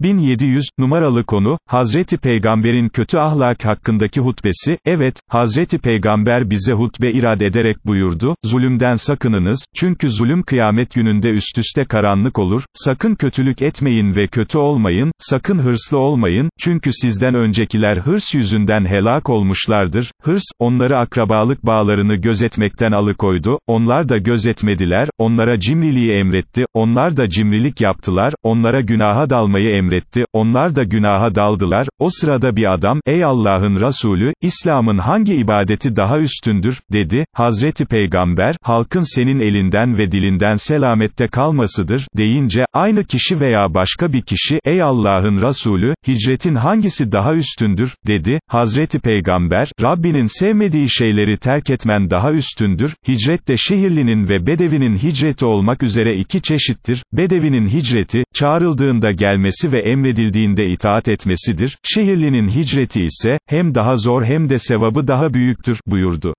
1700, numaralı konu, Hazreti Peygamber'in kötü ahlak hakkındaki hutbesi, evet, Hazreti Peygamber bize hutbe irad ederek buyurdu, zulümden sakınınız, çünkü zulüm kıyamet gününde üst üste karanlık olur, sakın kötülük etmeyin ve kötü olmayın, sakın hırslı olmayın, çünkü sizden öncekiler hırs yüzünden helak olmuşlardır, hırs, onları akrabalık bağlarını gözetmekten alıkoydu, onlar da gözetmediler, onlara cimriliği emretti, onlar da cimrilik yaptılar, onlara günaha dalmayı emretti, emretti, onlar da günaha daldılar, o sırada bir adam, ey Allah'ın Resulü, İslam'ın hangi ibadeti daha üstündür, dedi, Hazreti Peygamber, halkın senin elinden ve dilinden selamette kalmasıdır, deyince, aynı kişi veya başka bir kişi, ey Allah'ın Resulü, hicretin hangisi daha üstündür, dedi, Hazreti Peygamber, Rabbinin sevmediği şeyleri terk etmen daha üstündür, hicret de şehirlinin ve bedevinin hicreti olmak üzere iki çeşittir, bedevinin hicreti, çağrıldığında gelmesi ve emredildiğinde itaat etmesidir, şehirlinin hicreti ise, hem daha zor hem de sevabı daha büyüktür, buyurdu.